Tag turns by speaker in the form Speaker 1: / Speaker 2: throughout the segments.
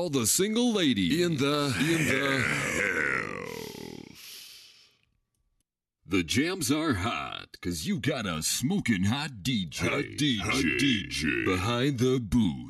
Speaker 1: all the single lady in the in the house. The jams are hot, cause you got a smoking hot DJ. Hot DJ.
Speaker 2: Hot DJ.
Speaker 1: Behind the booth.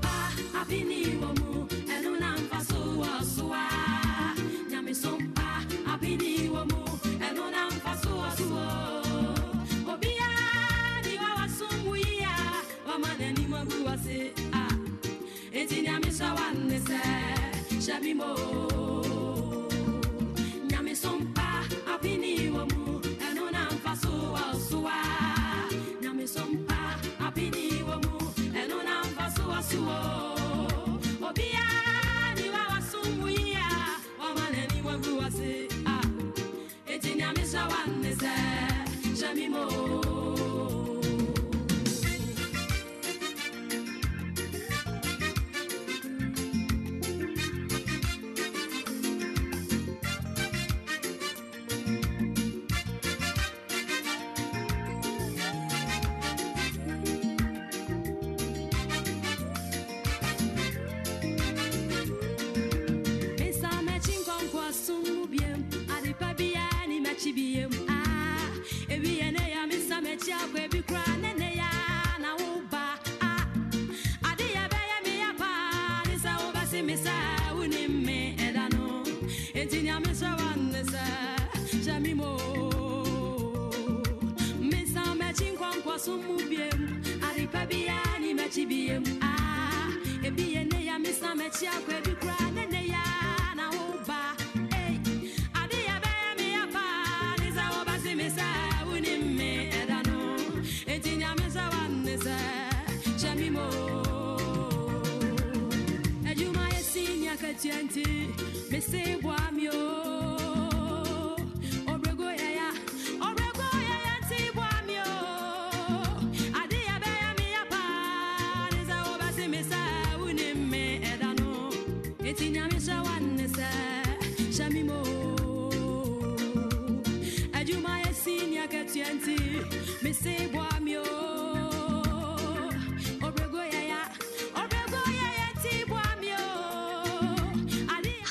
Speaker 3: Me say what.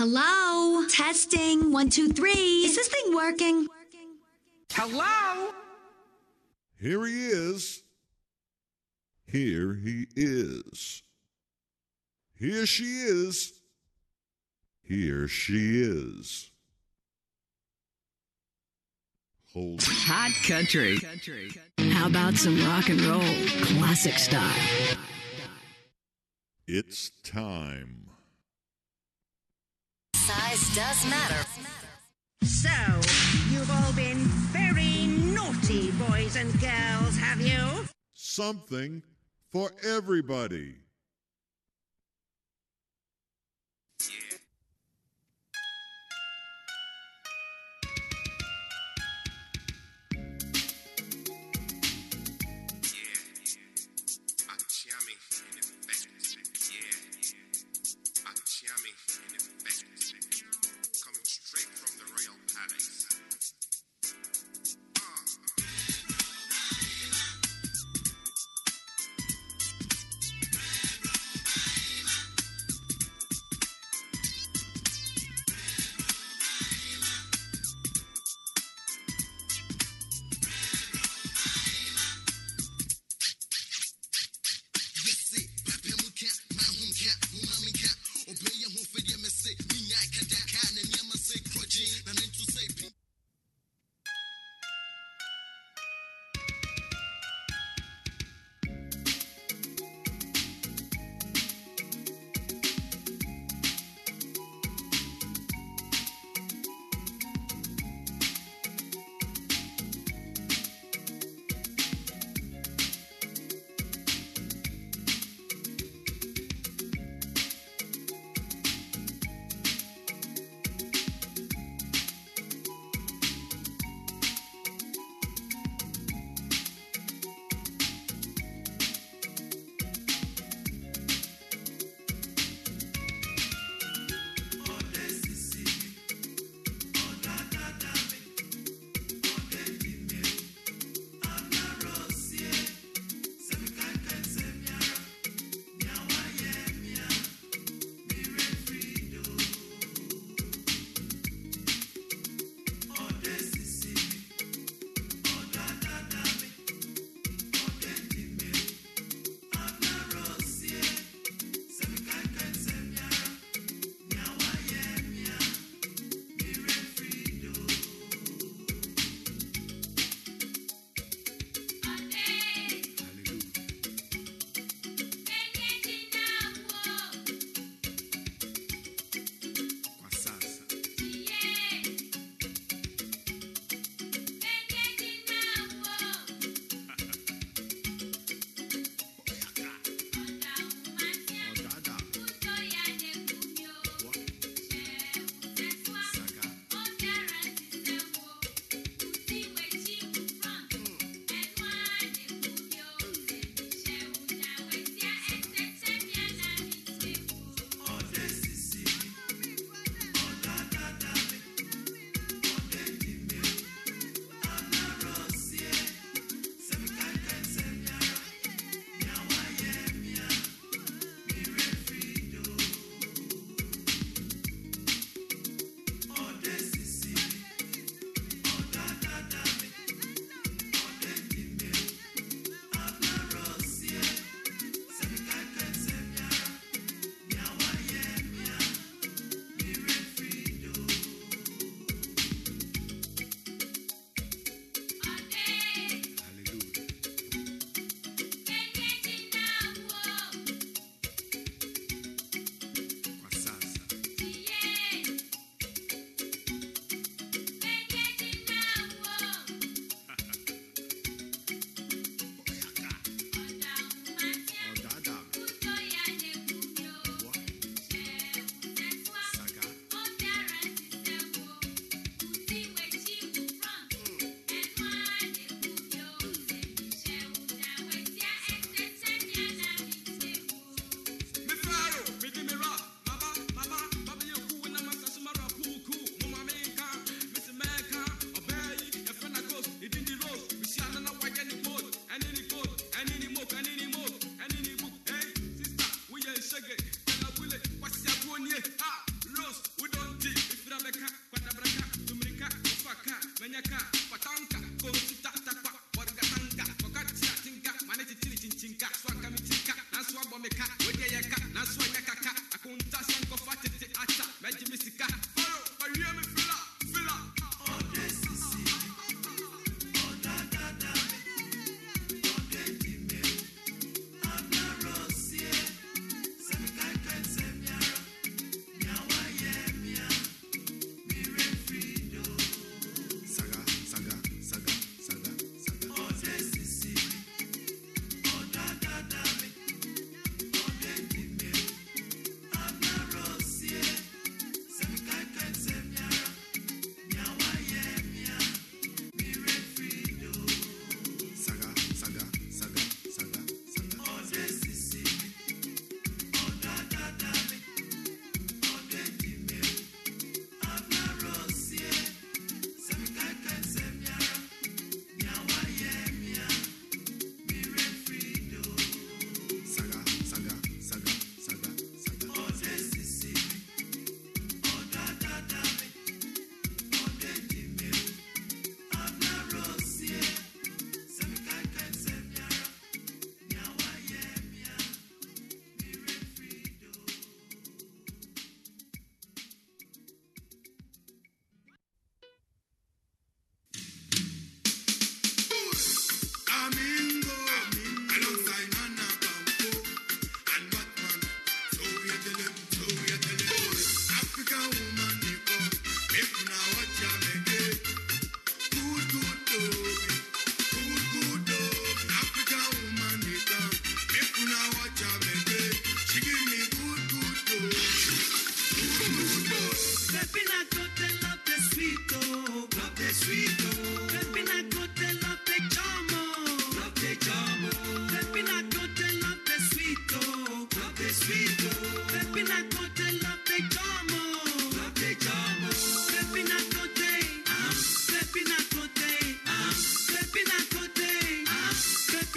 Speaker 2: Hello? Testing. One, two, three. Is this thing working?
Speaker 3: Hello?
Speaker 4: Here he is. Here he is. Here she is. Here she is. Hold
Speaker 3: Hot country. How about some rock and roll? Classic style.
Speaker 4: It's time.
Speaker 5: Size does matter.
Speaker 6: So, you've all been very naughty, boys and girls, have you?
Speaker 4: Something for everybody.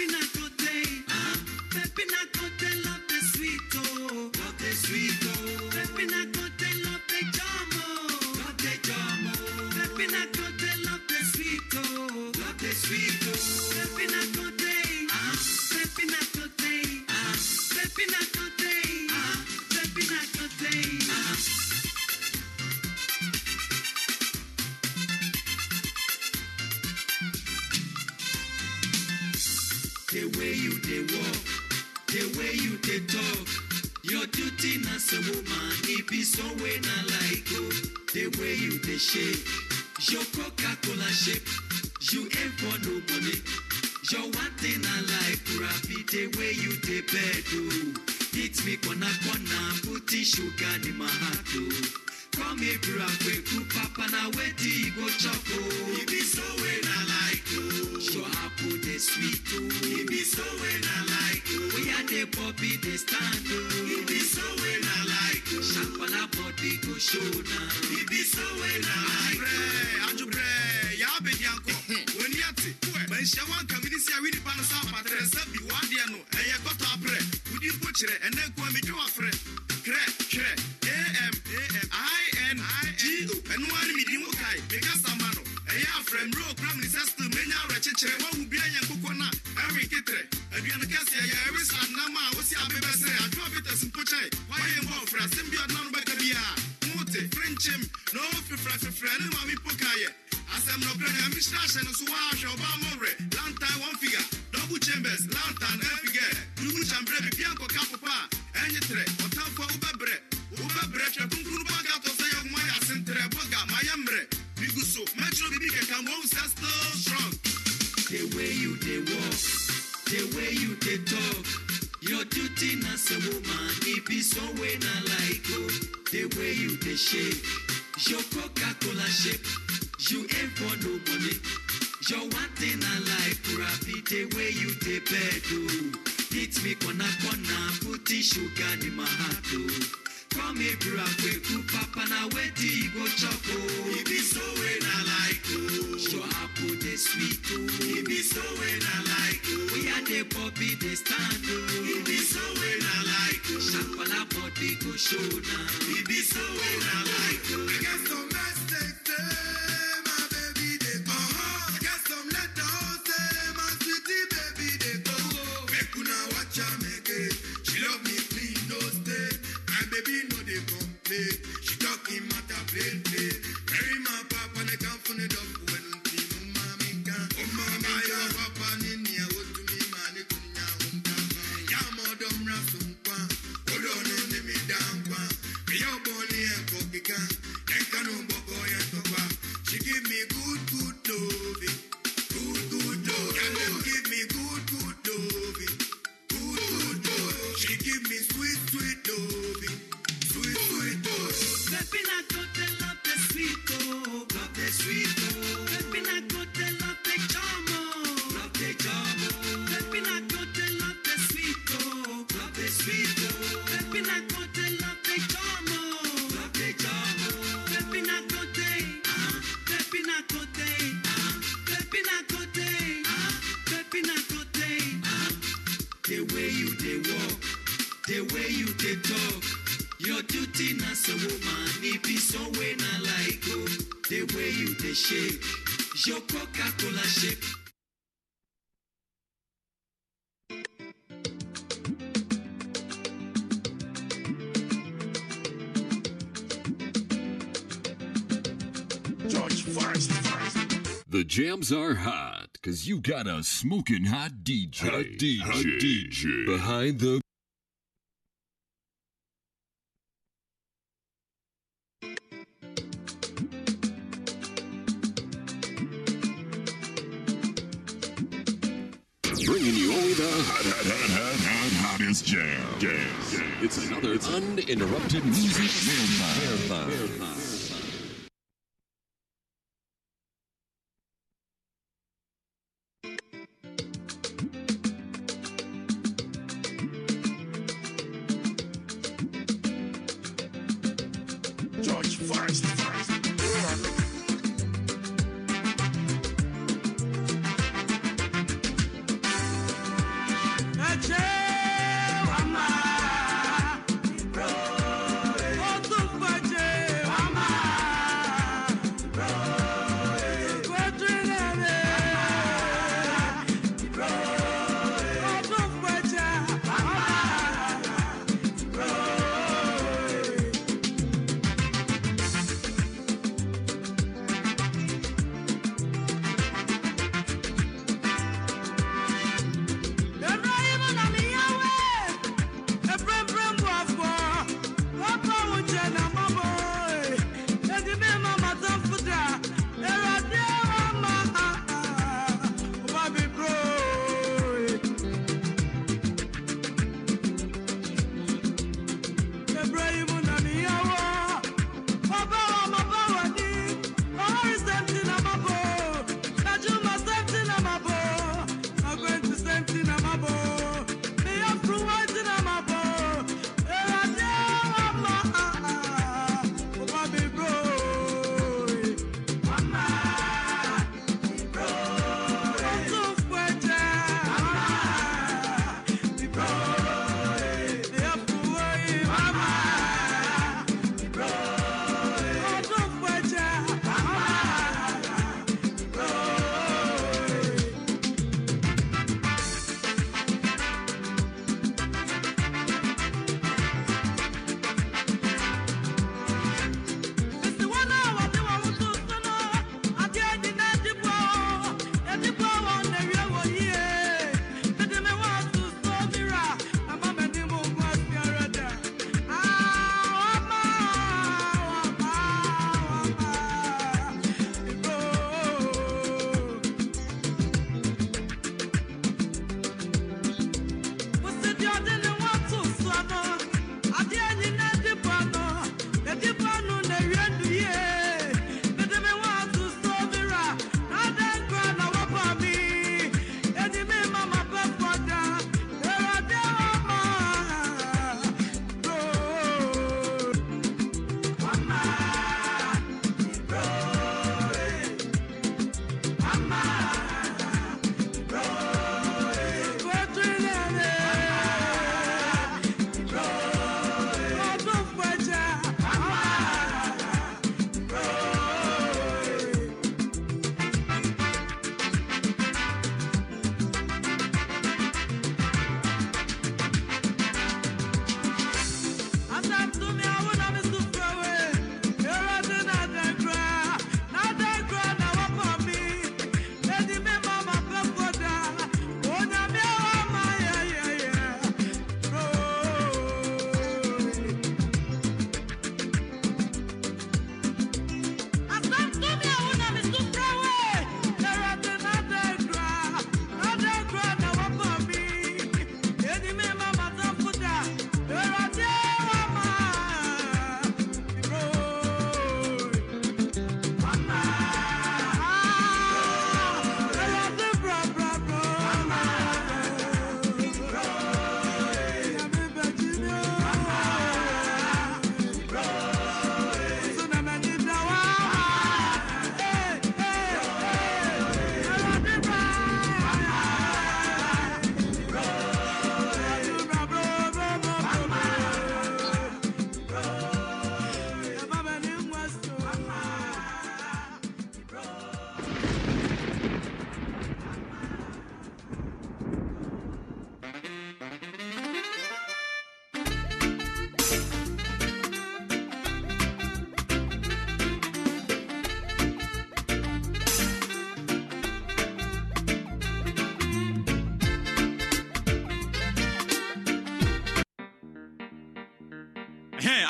Speaker 5: Pepinacote, ah, me corner corner, put sugar in my heart oh. Come here, kweku papa na weti go chop oh. Be so way na like oh. Your apple they sweet oh. It be so way na like oh. We are the puppy they stand oh. Be so way na like oh. Shapala body go show. It be so way na like oh.
Speaker 7: adwobrɛ yɛ abɛdi ankɔ w'ani ate manhyia wo anka mene si a wenipa no sa apatrɛ sɛ bi w'adeɛ no ɛyɛ gɔtɔ aprɛ wodi mpo kyerɛ ɛnɛ nkoa medwe wafrɛ krɛ hwerɛ am am ingo ɛno a ne medi wo kae. Ma no. Ɛyɛ afrɛ mmerɛ okura mene sɛ still mɛnya awerɛkyekyerɛ. Woahu bia yɛ nkokɔ no a ɛwe ketrɛ aduane kɛseɛ yɛ ɛwe sa nam a wosi abɛbɛserɛ adwoa bitas mpo kyɛe. Woayɛ mbɔ ɔfrɛ asɛm bi ɔdena no bɛka biaa mote frenkyem na ne woahwɛ ɔba mɔwerɛ lantan one figure. Double chambers lantan strong
Speaker 5: The way you walk, the way you talk. Your woman, na like oh. The way you shake, your Coca-Cola shape. You for no money. Your one thing I like, the way you oh. Hit me corner corner, put the sugar in my heart oh. Come here, bro, kweku papa na weti go chop oh. It be so way na like oh. Your apple oh, they sweet oh. It be so way na like. Oh. We are the puppy they stand. Oh. It be so way na like. Shapala body go show now. It be so way na like oh.
Speaker 7: I got some
Speaker 5: way you they talk. Your duty as a woman, it be so way na like oh. The way you they shake, your Coca-Cola shape.
Speaker 7: George first.
Speaker 1: The jams are hot, cause you got a smoking hot DJ.
Speaker 4: Hot DJ.
Speaker 1: Hot DJ. Behind the uninterrupted music marathon.
Speaker 7: George first.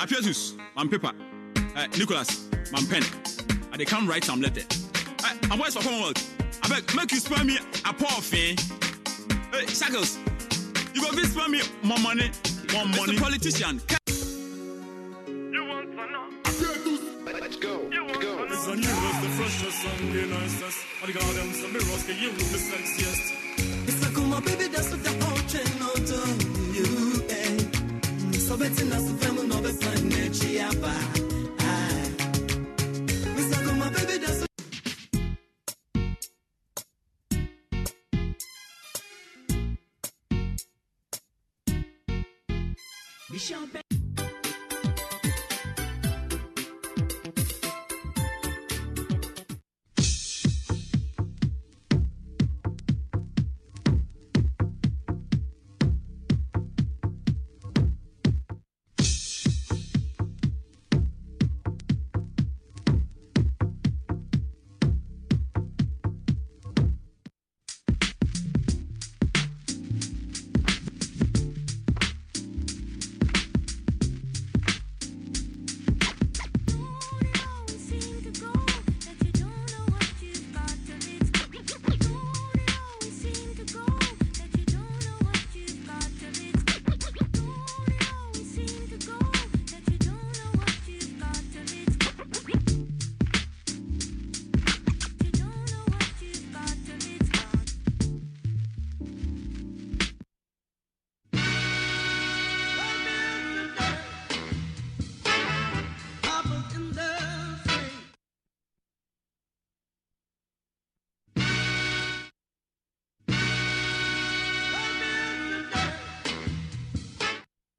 Speaker 8: Hey, Apietus, man paper. Uh, Nicholas, man pen. I they come write some letter. Uh, and where's for Commonwealth? I beg, make you spare me a poor fee. Hey, Shackles, you go to spare me more money, more money. Mr. Politician.
Speaker 9: Let's go.
Speaker 10: It's a new is the freshest and the nicest. I got them some mirrors, can you the sexiest?
Speaker 5: It's like, oh my baby, that's what the whole chain on to you. Eh. So it's in us, the